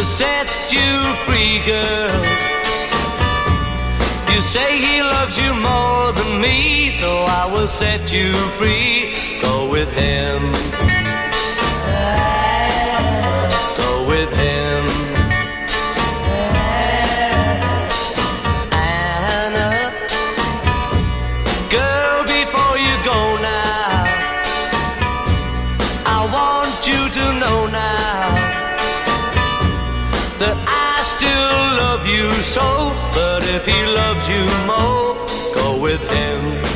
to set you free, girl. You say he loves you more than me, so I will set you free. Go with him. Go with him. Anna. Girl, before you go now, I want you to know you so. But if he loves you more, go with him.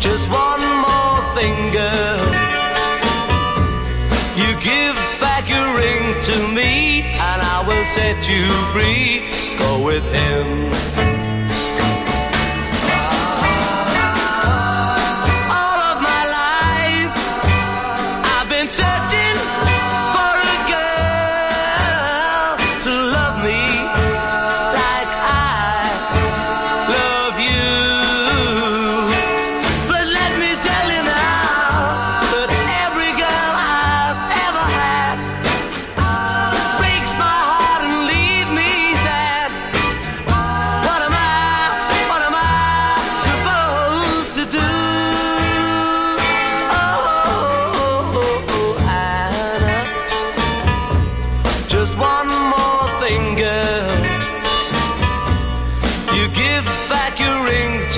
Just one more thing, girl. You give back your ring to me, and I will set you free. Go with him.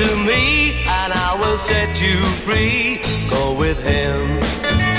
To me, and I will set you free. Go with him.